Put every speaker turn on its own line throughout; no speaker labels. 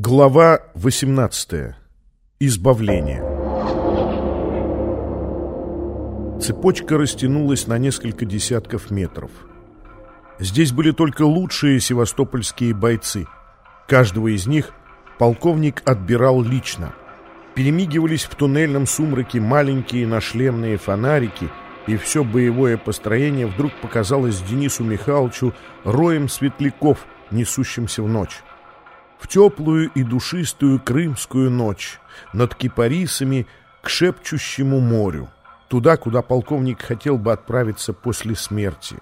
Глава 18. Избавление. Цепочка растянулась на несколько десятков метров. Здесь были только лучшие севастопольские бойцы. Каждого из них полковник отбирал лично. Перемигивались в туннельном сумраке маленькие нашлемные фонарики, и все боевое построение вдруг показалось Денису Михайловичу роем светляков, несущимся в ночь в теплую и душистую крымскую ночь над кипарисами к шепчущему морю, туда, куда полковник хотел бы отправиться после смерти.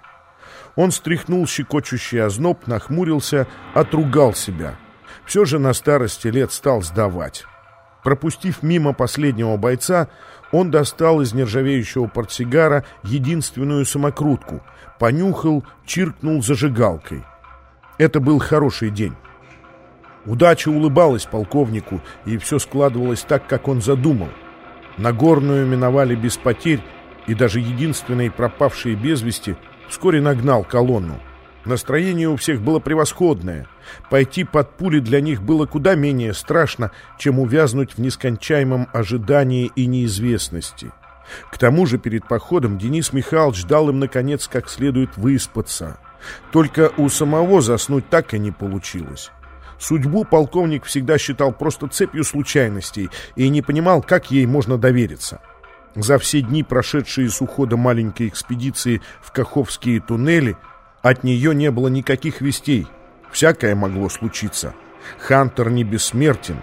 Он стряхнул щекочущий озноб, нахмурился, отругал себя. Все же на старости лет стал сдавать. Пропустив мимо последнего бойца, он достал из нержавеющего портсигара единственную самокрутку, понюхал, чиркнул зажигалкой. Это был хороший день. Удача улыбалась полковнику, и все складывалось так, как он задумал. Нагорную миновали без потерь, и даже единственный пропавший без вести вскоре нагнал колонну. Настроение у всех было превосходное. Пойти под пули для них было куда менее страшно, чем увязнуть в нескончаемом ожидании и неизвестности. К тому же перед походом Денис Михайлович дал им, наконец, как следует выспаться. Только у самого заснуть так и не получилось. Судьбу полковник всегда считал просто цепью случайностей и не понимал, как ей можно довериться. За все дни, прошедшие с ухода маленькой экспедиции в Каховские туннели, от нее не было никаких вестей. Всякое могло случиться. Хантер не бессмертен.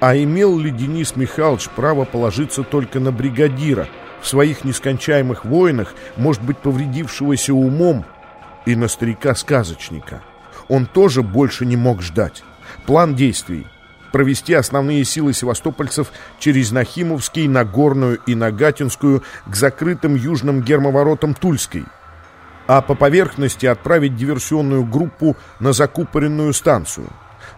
А имел ли Денис Михайлович право положиться только на бригадира, в своих нескончаемых войнах, может быть, повредившегося умом, и на старика-сказочника? Он тоже больше не мог ждать. План действий – провести основные силы севастопольцев через Нахимовский, Нагорную и Нагатинскую к закрытым южным гермоворотам Тульской, а по поверхности отправить диверсионную группу на закупоренную станцию,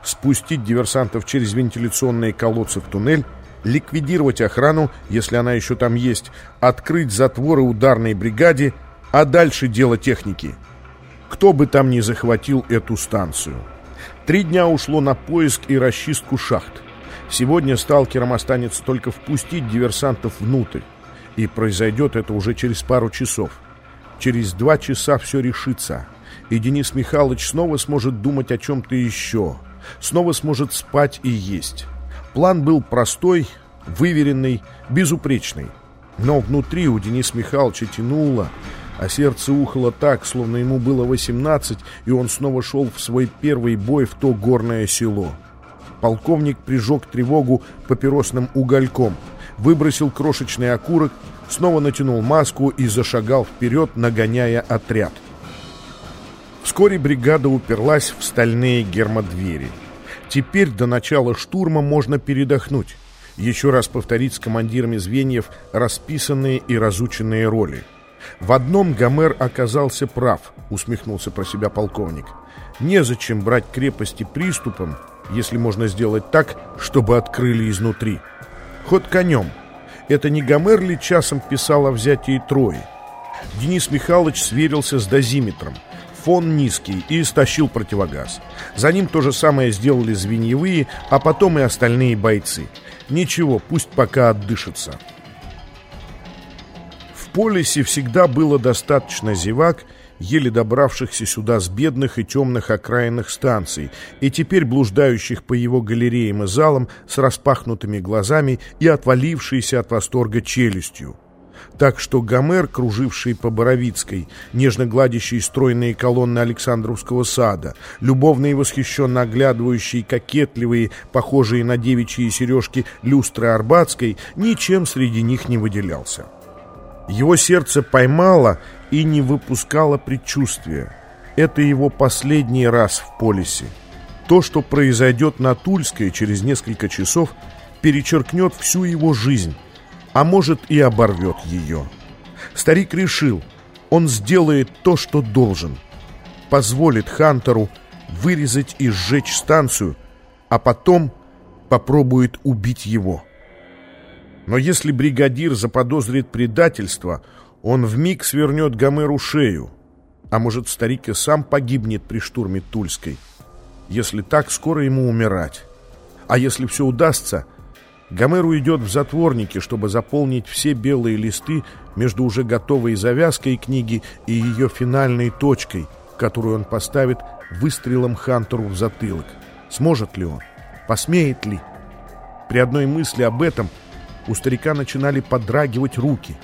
спустить диверсантов через вентиляционные колодцы в туннель, ликвидировать охрану, если она еще там есть, открыть затворы ударной бригаде, а дальше дело техники – кто бы там ни захватил эту станцию. Три дня ушло на поиск и расчистку шахт. Сегодня сталкерам останется только впустить диверсантов внутрь. И произойдет это уже через пару часов. Через два часа все решится. И Денис Михайлович снова сможет думать о чем-то еще. Снова сможет спать и есть. План был простой, выверенный, безупречный. Но внутри у Дениса Михайловича тянуло, а сердце ухало так, словно ему было 18, и он снова шел в свой первый бой в то горное село. Полковник прижег тревогу папиросным угольком, выбросил крошечный окурок, снова натянул маску и зашагал вперед, нагоняя отряд. Вскоре бригада уперлась в стальные гермодвери. Теперь до начала штурма можно передохнуть, еще раз повторить с командирами звеньев расписанные и разученные роли – в одном Гомер оказался прав, усмехнулся про себя полковник. Незачем брать крепости приступом, если можно сделать так, чтобы открыли изнутри. Ход конем. Это не Гомер ли часом писал о взятии Трои? Денис Михайлович сверился с дозиметром. Фон низкий и истощил противогаз. За ним то же самое сделали звеньевые, а потом и остальные бойцы. Ничего, пусть пока отдышится полисе всегда было достаточно зевак, еле добравшихся сюда с бедных и темных окраинных станций, и теперь блуждающих по его галереям и залам с распахнутыми глазами и отвалившейся от восторга челюстью. Так что Гомер, круживший по Боровицкой, нежно гладящий стройные колонны Александровского сада, любовно и восхищенно оглядывающий кокетливые, похожие на девичьи сережки люстры Арбатской, ничем среди них не выделялся. Его сердце поймало и не выпускало предчувствия. Это его последний раз в полисе. То, что произойдет на Тульской через несколько часов, перечеркнет всю его жизнь, а может и оборвет ее. Старик решил, он сделает то, что должен. Позволит Хантеру вырезать и сжечь станцию, а потом попробует убить его. Но если бригадир заподозрит предательство, он вмиг свернет Гомеру шею. А может, старик и сам погибнет при штурме Тульской. Если так, скоро ему умирать. А если все удастся, Гомер уйдет в затворники, чтобы заполнить все белые листы между уже готовой завязкой книги и ее финальной точкой, которую он поставит выстрелом Хантеру в затылок. Сможет ли он? Посмеет ли? При одной мысли об этом у старика начинали подрагивать руки.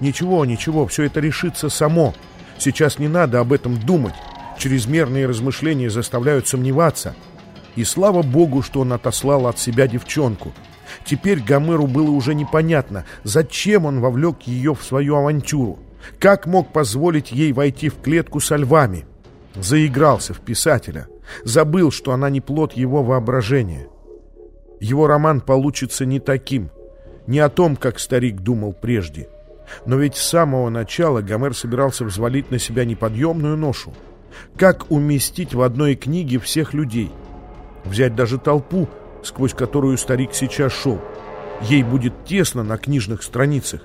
Ничего, ничего, все это решится само. Сейчас не надо об этом думать. Чрезмерные размышления заставляют сомневаться. И слава богу, что он отослал от себя девчонку. Теперь Гомеру было уже непонятно, зачем он вовлек ее в свою авантюру. Как мог позволить ей войти в клетку со львами? Заигрался в писателя. Забыл, что она не плод его воображения. Его роман получится не таким, не о том, как старик думал прежде. Но ведь с самого начала Гомер собирался взвалить на себя неподъемную ношу. Как уместить в одной книге всех людей? Взять даже толпу, сквозь которую старик сейчас шел. Ей будет тесно на книжных страницах.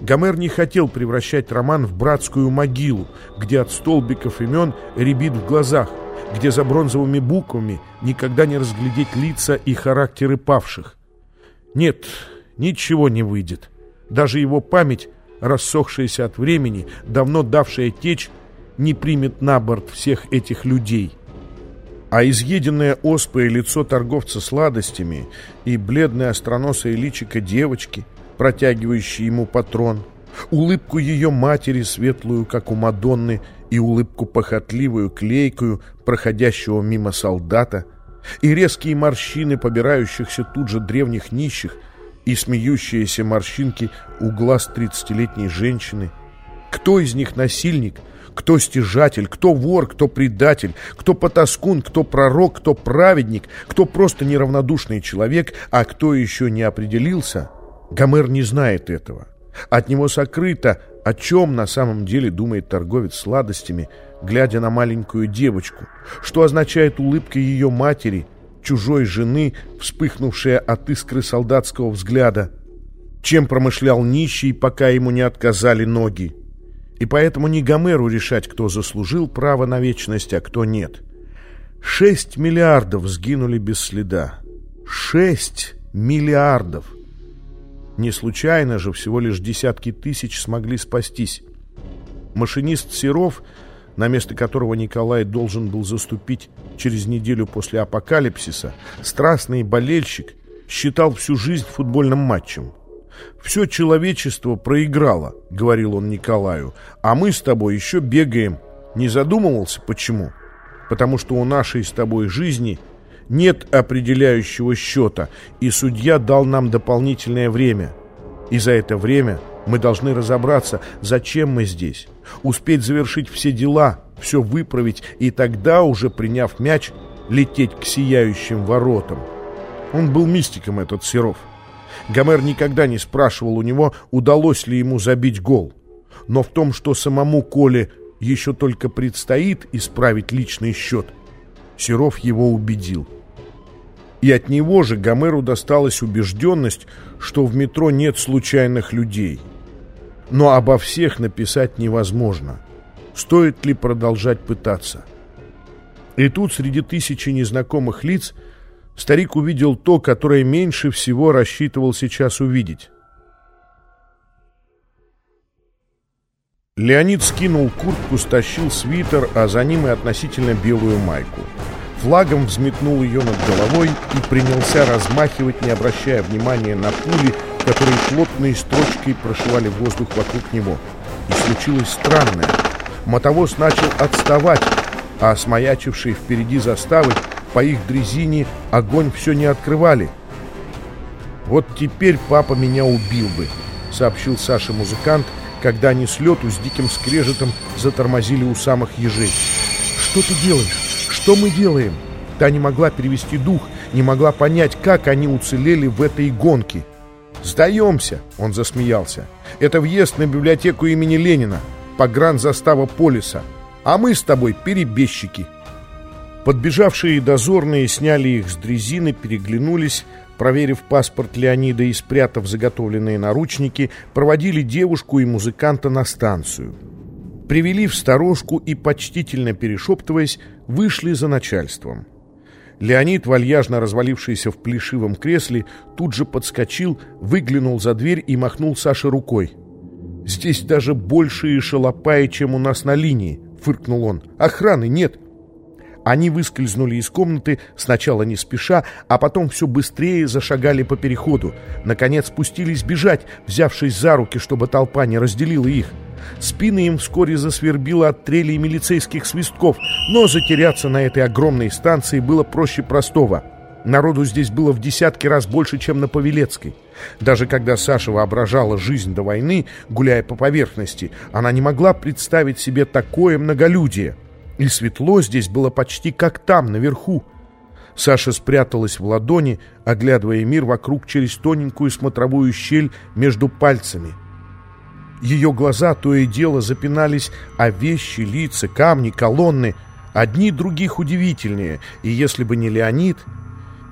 Гомер не хотел превращать роман в братскую могилу, где от столбиков имен рябит в глазах, где за бронзовыми буквами никогда не разглядеть лица и характеры павших. Нет, ничего не выйдет. Даже его память, рассохшаяся от времени, давно давшая течь, не примет на борт всех этих людей. А изъеденное оспой лицо торговца сладостями и бледное остроносое личико девочки, протягивающей ему патрон, улыбку ее матери, светлую, как у Мадонны, и улыбку похотливую, клейкую, проходящего мимо солдата, и резкие морщины побирающихся тут же древних нищих, и смеющиеся морщинки у глаз тридцатилетней женщины. Кто из них насильник, кто стяжатель, кто вор, кто предатель, кто потаскун, кто пророк, кто праведник, кто просто неравнодушный человек, а кто еще не определился, Гомер не знает этого. От него сокрыто, о чем на самом деле думает торговец сладостями, глядя на маленькую девочку, что означает улыбка ее матери, чужой жены, вспыхнувшая от искры солдатского взгляда, чем промышлял нищий, пока ему не отказали ноги. И поэтому не Гомеру решать, кто заслужил право на вечность, а кто нет. Шесть миллиардов сгинули без следа. Шесть миллиардов! Не случайно же всего лишь десятки тысяч смогли спастись. Машинист Серов, на место которого Николай должен был заступить через неделю после апокалипсиса, страстный болельщик, считал всю жизнь футбольным матчем. «Все человечество проиграло», — говорил он Николаю, «а мы с тобой еще бегаем». Не задумывался, почему? Потому что у нашей с тобой жизни — нет определяющего счета, и судья дал нам дополнительное время. И за это время мы должны разобраться, зачем мы здесь, успеть завершить все дела, все выправить, и тогда, уже приняв мяч, лететь к сияющим воротам. Он был мистиком, этот Серов. Гомер никогда не спрашивал у него, удалось ли ему забить гол. Но в том, что самому Коле еще только предстоит исправить личный счет – Серов его убедил. И от него же Гомеру досталась убежденность, что в метро нет случайных людей. Но обо всех написать невозможно. Стоит ли продолжать пытаться? И тут среди тысячи незнакомых лиц старик увидел то, которое меньше всего рассчитывал сейчас увидеть. Леонид скинул куртку, стащил свитер, а за ним и относительно белую майку. Флагом взметнул ее над головой и принялся размахивать, не обращая внимания на пули, которые плотной строчкой прошивали воздух вокруг него. И случилось странное. Мотовоз начал отставать, а смаячившие впереди заставы по их дрезине огонь все не открывали. «Вот теперь папа меня убил бы», — сообщил Саша музыкант, когда они с лету с диким скрежетом затормозили у самых ежей. «Что ты делаешь? Что мы делаем?» Та не могла перевести дух, не могла понять, как они уцелели в этой гонке. «Сдаемся!» — он засмеялся. «Это въезд на библиотеку имени Ленина, погранзастава полиса. А мы с тобой перебежчики». Подбежавшие дозорные сняли их с дрезины, переглянулись, проверив паспорт Леонида и спрятав заготовленные наручники, проводили девушку и музыканта на станцию. Привели в сторожку и, почтительно перешептываясь, вышли за начальством. Леонид, вальяжно развалившийся в плешивом кресле, тут же подскочил, выглянул за дверь и махнул Саше рукой. «Здесь даже большие шалопаи, чем у нас на линии», — фыркнул он. «Охраны нет». Они выскользнули из комнаты, сначала не спеша, а потом все быстрее зашагали по переходу. Наконец спустились бежать, взявшись за руки, чтобы толпа не разделила их. Спины им вскоре засвербило от трелей милицейских свистков, но затеряться на этой огромной станции было проще простого. Народу здесь было в десятки раз больше, чем на Павелецкой. Даже когда Саша воображала жизнь до войны, гуляя по поверхности, она не могла представить себе такое многолюдие. И светло здесь было почти как там, наверху. Саша спряталась в ладони, оглядывая мир вокруг через тоненькую смотровую щель между пальцами. Ее глаза то и дело запинались о вещи, лица, камни, колонны. Одни других удивительнее, и если бы не Леонид,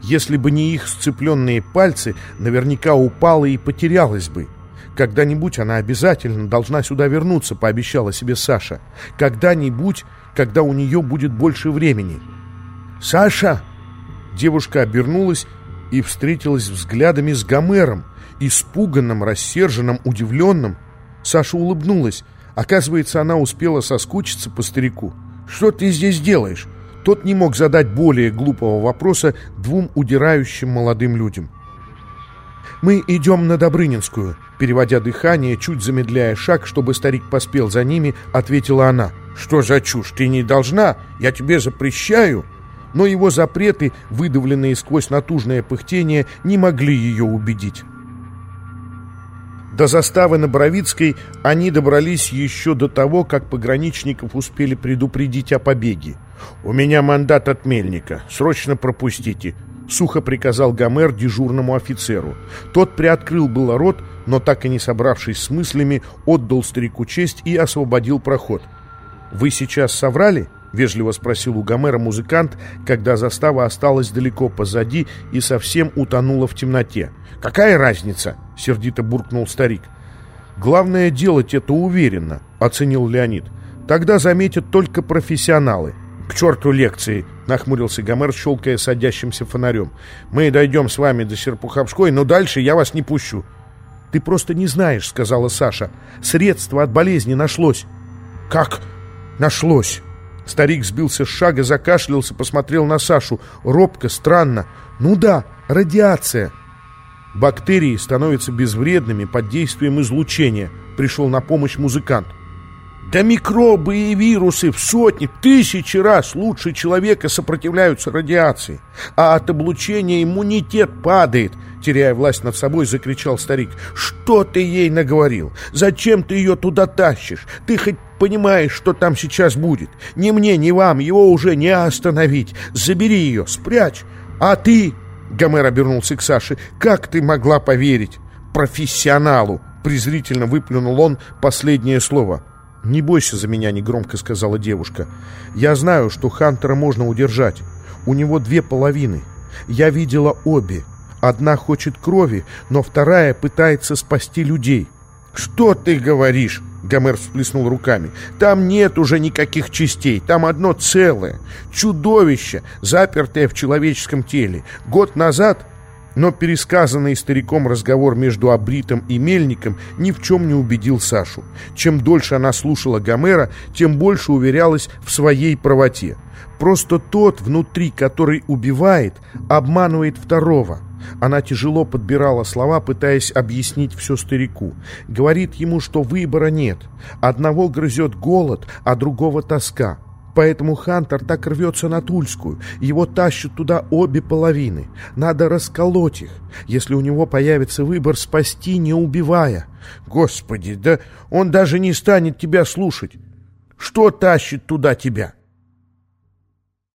если бы не их сцепленные пальцы, наверняка упала и потерялась бы. Когда-нибудь она обязательно должна сюда вернуться, пообещала себе Саша. Когда-нибудь, когда у нее будет больше времени. «Саша!» Девушка обернулась и встретилась взглядами с Гомером, испуганным, рассерженным, удивленным. Саша улыбнулась. Оказывается, она успела соскучиться по старику. «Что ты здесь делаешь?» Тот не мог задать более глупого вопроса двум удирающим молодым людям. «Мы идем на Добрынинскую», — переводя дыхание, чуть замедляя шаг, чтобы старик поспел за ними, ответила она. «Что за чушь? Ты не должна? Я тебе запрещаю!» Но его запреты, выдавленные сквозь натужное пыхтение, не могли ее убедить. До заставы на Боровицкой они добрались еще до того, как пограничников успели предупредить о побеге. «У меня мандат от мельника. Срочно пропустите», — сухо приказал Гомер дежурному офицеру. Тот приоткрыл было рот, но так и не собравшись с мыслями, отдал старику честь и освободил проход. «Вы сейчас соврали?» — вежливо спросил у Гомера музыкант, когда застава осталась далеко позади и совсем утонула в темноте. «Какая разница?» — сердито буркнул старик. «Главное делать это уверенно», — оценил Леонид. «Тогда заметят только профессионалы». «К черту лекции!» — нахмурился Гомер, щелкая садящимся фонарем. «Мы дойдем с вами до Серпуховской, но дальше я вас не пущу». «Ты просто не знаешь», — сказала Саша. «Средство от болезни нашлось». «Как нашлось?» Старик сбился с шага, закашлялся, посмотрел на Сашу. Робко, странно. «Ну да, радиация». Бактерии становятся безвредными под действием излучения. Пришел на помощь музыкант. Да микробы и вирусы в сотни, тысячи раз лучше человека сопротивляются радиации. А от облучения иммунитет падает. Теряя власть над собой, закричал старик. Что ты ей наговорил? Зачем ты ее туда тащишь? Ты хоть понимаешь, что там сейчас будет? Ни мне, ни вам его уже не остановить. Забери ее, спрячь. А ты... Гомер обернулся к Саше. «Как ты могла поверить? Профессионалу!» Презрительно выплюнул он последнее слово. «Не бойся за меня», — негромко сказала девушка. «Я знаю, что Хантера можно удержать. У него две половины. Я видела обе. Одна хочет крови, но вторая пытается спасти людей». «Что ты говоришь?» — Гомер всплеснул руками. «Там нет уже никаких частей, там одно целое. Чудовище, запертое в человеческом теле. Год назад но пересказанный стариком разговор между Абритом и Мельником ни в чем не убедил Сашу. Чем дольше она слушала Гомера, тем больше уверялась в своей правоте. Просто тот внутри, который убивает, обманывает второго. Она тяжело подбирала слова, пытаясь объяснить все старику. Говорит ему, что выбора нет. Одного грызет голод, а другого тоска. Поэтому Хантер так рвется на Тульскую. Его тащат туда обе половины. Надо расколоть их. Если у него появится выбор, спасти, не убивая. Господи, да он даже не станет тебя слушать. Что тащит туда тебя?